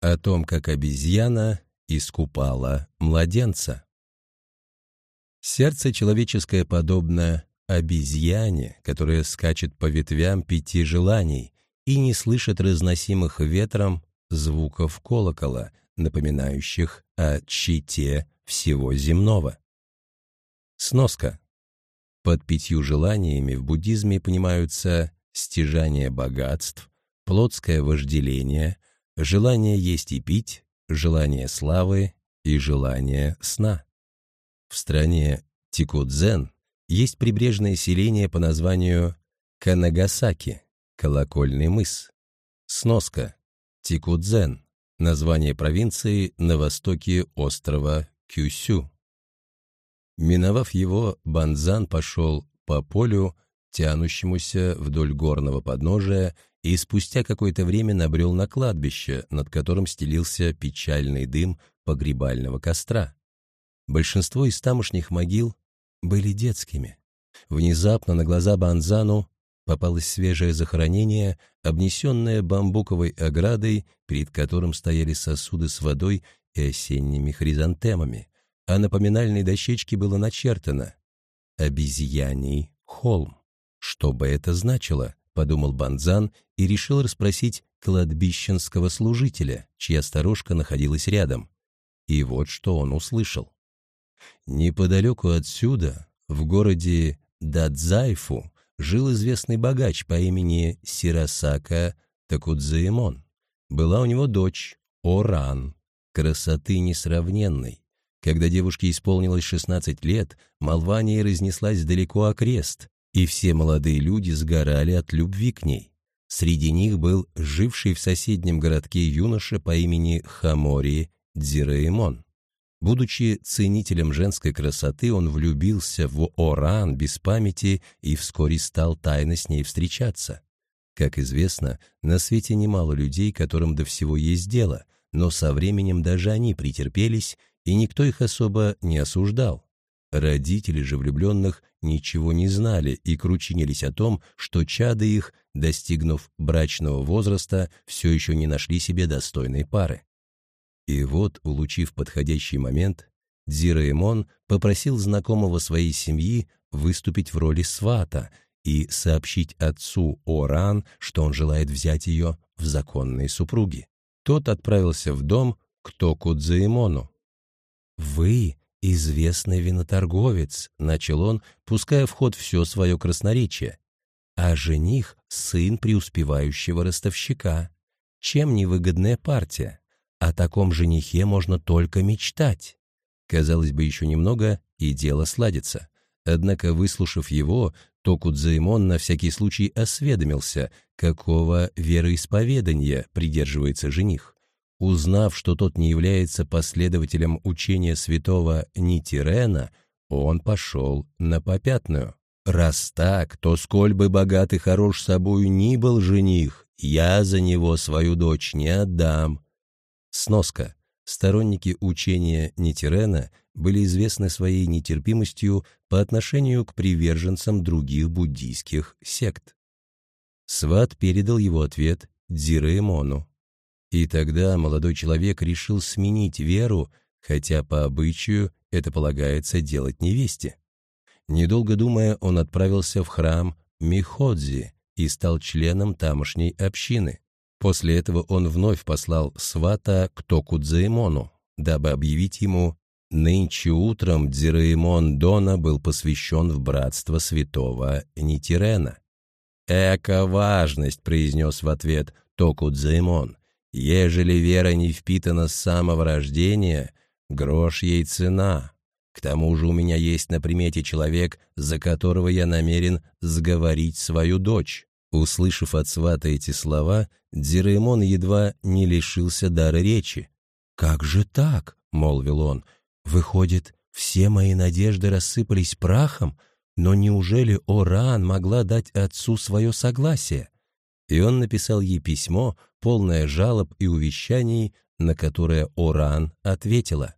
О том, как обезьяна искупала младенца. Сердце человеческое подобно обезьяне, которая скачет по ветвям пяти желаний и не слышит разносимых ветром звуков колокола, напоминающих о чите всего земного. Сноска. Под пятью желаниями в буддизме понимаются стяжание богатств, плотское вожделение, желание есть и пить, желание славы и желание сна. В стране Тикудзен есть прибрежное селение по названию Канагасаки, колокольный мыс. Сноска. Тикудзен, название провинции на востоке острова Кюсю. Миновав его, Банзан пошел по полю, тянущемуся вдоль горного подножия, и спустя какое-то время набрел на кладбище, над которым стелился печальный дым погребального костра. Большинство из тамошних могил были детскими. Внезапно на глаза Банзану попалось свежее захоронение, обнесенное бамбуковой оградой, перед которым стояли сосуды с водой и осенними хризантемами, а на поминальной дощечке было начертано «Обезьяний холм». Что бы это значило? — подумал Банзан и решил расспросить кладбищенского служителя, чья сторожка находилась рядом. И вот что он услышал. Неподалеку отсюда, в городе Дадзайфу, жил известный богач по имени Сирасака Такудзаимон. Была у него дочь Оран, красоты несравненной. Когда девушке исполнилось 16 лет, молва разнеслась далеко окрест, и все молодые люди сгорали от любви к ней. Среди них был живший в соседнем городке юноша по имени Хамори Дзираэмон. Будучи ценителем женской красоты, он влюбился в Оран без памяти и вскоре стал тайно с ней встречаться. Как известно, на свете немало людей, которым до всего есть дело, но со временем даже они претерпелись, и никто их особо не осуждал. Родители же влюбленных ничего не знали и кручинились о том, что чады их, достигнув брачного возраста, все еще не нашли себе достойной пары. И вот, улучив подходящий момент, Дзираэмон попросил знакомого своей семьи выступить в роли свата и сообщить отцу Оран, что он желает взять ее в законные супруги. Тот отправился в дом к Токудзаэмону. «Вы «Известный виноторговец», — начал он, пуская в ход все свое красноречие, «а жених — сын преуспевающего ростовщика. Чем невыгодная партия? О таком женихе можно только мечтать». Казалось бы, еще немного, и дело сладится. Однако, выслушав его, Токудзаимон на всякий случай осведомился, какого вероисповедания придерживается жених. Узнав, что тот не является последователем учения святого Нитирена, он пошел на попятную. «Раз так, то сколь бы богат и хорош собою ни был жених, я за него свою дочь не отдам». Сноска. Сторонники учения Нитирена были известны своей нетерпимостью по отношению к приверженцам других буддийских сект. Сват передал его ответ Дзиреэмону. И тогда молодой человек решил сменить веру, хотя по обычаю это полагается делать невесте. Недолго думая, он отправился в храм Миходзи и стал членом тамошней общины. После этого он вновь послал свата к Токудзаэмону, дабы объявить ему «Нынче утром Дзираэмон Дона был посвящен в братство святого Нитирена». «Эка важность», — произнес в ответ Токудзаэмон. Ежели вера не впитана с самого рождения, грош ей цена. К тому же у меня есть на примете человек, за которого я намерен сговорить свою дочь». Услышав от свата эти слова, Дзираэмон едва не лишился дара речи. «Как же так?» — молвил он. «Выходит, все мои надежды рассыпались прахом, но неужели Оран могла дать отцу свое согласие?» И он написал ей письмо, полное жалоб и увещаний, на которое Оран ответила.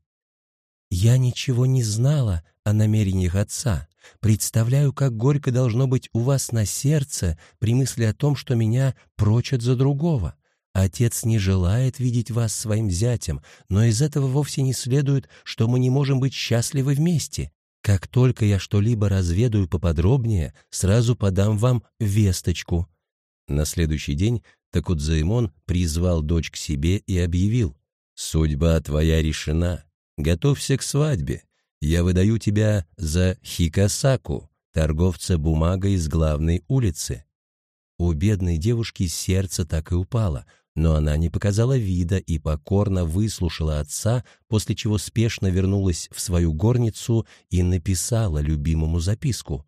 «Я ничего не знала о намерениях отца. Представляю, как горько должно быть у вас на сердце при мысли о том, что меня прочат за другого. Отец не желает видеть вас своим зятем, но из этого вовсе не следует, что мы не можем быть счастливы вместе. Как только я что-либо разведаю поподробнее, сразу подам вам весточку». На следующий день Такудзаимон призвал дочь к себе и объявил, «Судьба твоя решена. Готовься к свадьбе. Я выдаю тебя за Хикасаку, торговца бумагой из главной улицы». У бедной девушки сердце так и упало — но она не показала вида и покорно выслушала отца, после чего спешно вернулась в свою горницу и написала любимому записку.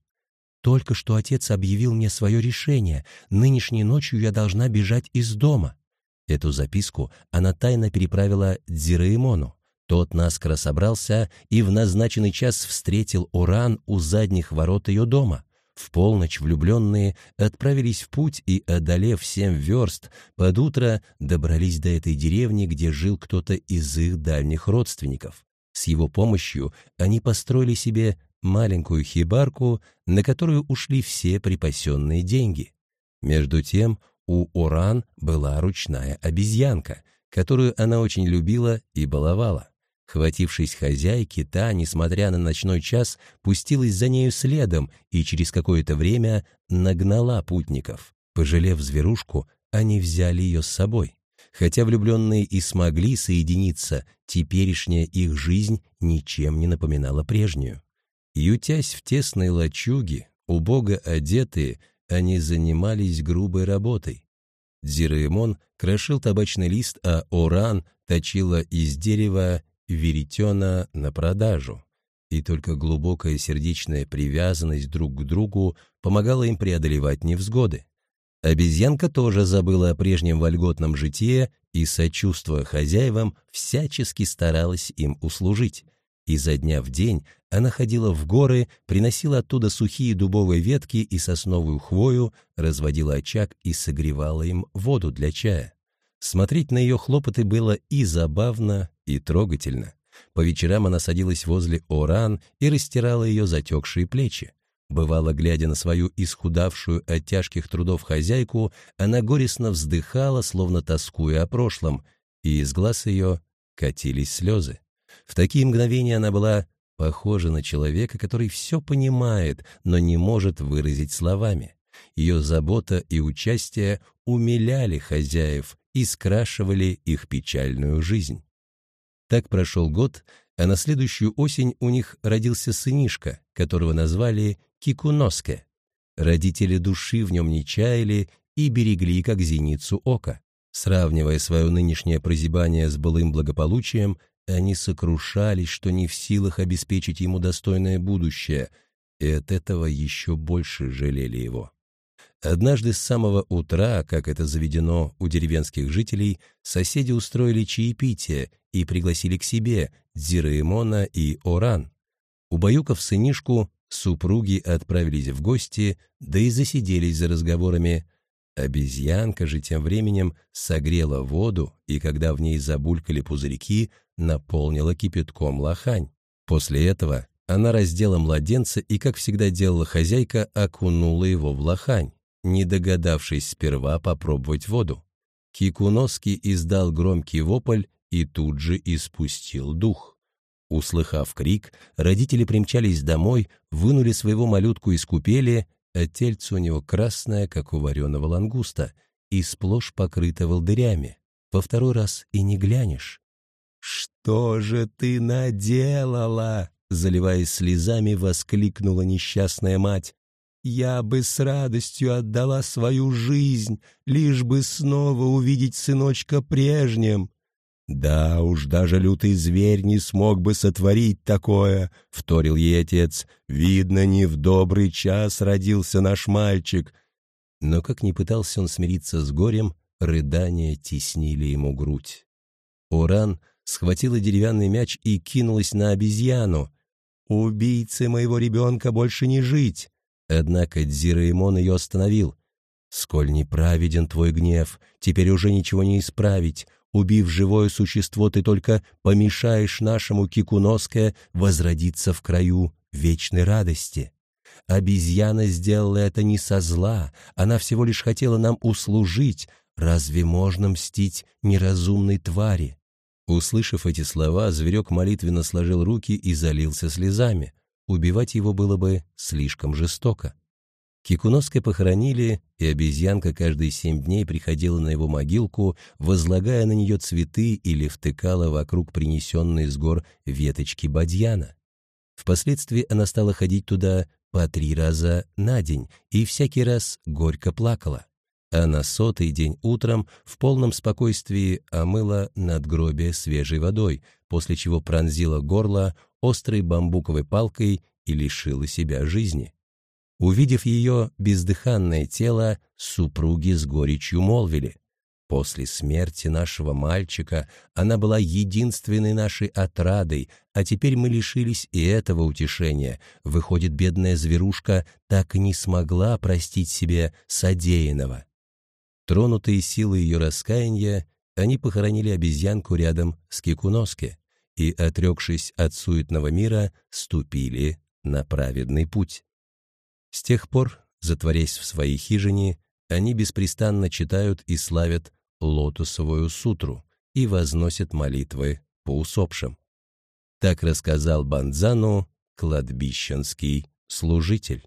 «Только что отец объявил мне свое решение. Нынешней ночью я должна бежать из дома». Эту записку она тайно переправила Дзираимону. Тот наскоро собрался и в назначенный час встретил Уран у задних ворот ее дома. В полночь влюбленные отправились в путь и, одолев семь верст, под утро добрались до этой деревни, где жил кто-то из их дальних родственников. С его помощью они построили себе маленькую хибарку, на которую ушли все припасенные деньги. Между тем у Уран была ручная обезьянка, которую она очень любила и баловала. Хватившись хозяйки, та, несмотря на ночной час, пустилась за нею следом и через какое-то время нагнала путников. Пожалев зверушку, они взяли ее с собой. Хотя влюбленные и смогли соединиться, теперешняя их жизнь ничем не напоминала прежнюю. Ютясь в тесной лачуге, убого одетые, они занимались грубой работой. Дзираэмон крошил табачный лист, а Оран точила из дерева веретена на продажу, и только глубокая сердечная привязанность друг к другу помогала им преодолевать невзгоды. Обезьянка тоже забыла о прежнем вольготном житии и, сочувствуя хозяевам, всячески старалась им услужить. Изо дня в день она ходила в горы, приносила оттуда сухие дубовые ветки и сосновую хвою, разводила очаг и согревала им воду для чая. Смотреть на ее хлопоты было и забавно, и трогательно. По вечерам она садилась возле Оран и растирала ее затекшие плечи. Бывало, глядя на свою исхудавшую от тяжких трудов хозяйку, она горестно вздыхала, словно тоскуя о прошлом, и из глаз ее катились слезы. В такие мгновения она была похожа на человека, который все понимает, но не может выразить словами. Ее забота и участие умиляли хозяев и скрашивали их печальную жизнь. Так прошел год, а на следующую осень у них родился сынишка, которого назвали Кикуноске. Родители души в нем не чаяли и берегли, как зеницу ока. Сравнивая свое нынешнее прозябание с былым благополучием, они сокрушались, что не в силах обеспечить ему достойное будущее, и от этого еще больше жалели его. Однажды с самого утра, как это заведено у деревенских жителей, соседи устроили чаепитие и пригласили к себе Дзираэмона и Оран. Убаюкав сынишку, супруги отправились в гости, да и засиделись за разговорами. Обезьянка же тем временем согрела воду, и когда в ней забулькали пузырьки, наполнила кипятком лохань. После этого она раздела младенца и, как всегда делала хозяйка, окунула его в лохань не догадавшись сперва попробовать воду. Кикуноски издал громкий вопль и тут же испустил дух. Услыхав крик, родители примчались домой, вынули своего малютку из купели, а тельце у него красное, как у вареного лангуста, и сплошь покрыто волдырями. Во второй раз и не глянешь. «Что же ты наделала?» Заливаясь слезами, воскликнула несчастная мать. Я бы с радостью отдала свою жизнь, лишь бы снова увидеть сыночка прежним. «Да уж, даже лютый зверь не смог бы сотворить такое», — вторил ей отец. «Видно, не в добрый час родился наш мальчик». Но как ни пытался он смириться с горем, рыдания теснили ему грудь. Уран схватила деревянный мяч и кинулась на обезьяну. «Убийце моего ребенка больше не жить!» Однако Дзираимон ее остановил. «Сколь неправеден твой гнев, теперь уже ничего не исправить. Убив живое существо, ты только помешаешь нашему Кикуноске возродиться в краю вечной радости. Обезьяна сделала это не со зла, она всего лишь хотела нам услужить, разве можно мстить неразумной твари?» Услышав эти слова, зверек молитвенно сложил руки и залился слезами. Убивать его было бы слишком жестоко. Кикуноска похоронили, и обезьянка каждые семь дней приходила на его могилку, возлагая на нее цветы или втыкала вокруг принесенные с гор веточки бадьяна. Впоследствии она стала ходить туда по три раза на день и всякий раз горько плакала. А на сотый день утром в полном спокойствии омыла надгробие свежей водой, после чего пронзила горло острой бамбуковой палкой и лишила себя жизни. Увидев ее бездыханное тело, супруги с горечью молвили. После смерти нашего мальчика она была единственной нашей отрадой, а теперь мы лишились и этого утешения. Выходит, бедная зверушка так и не смогла простить себе содеянного. Тронутые силой ее раскаяния, они похоронили обезьянку рядом с Кикуноске и, отрекшись от суетного мира, ступили на праведный путь. С тех пор, затворясь в своей хижине, они беспрестанно читают и славят лотосовую сутру и возносят молитвы по усопшим. Так рассказал Банзану кладбищенский служитель.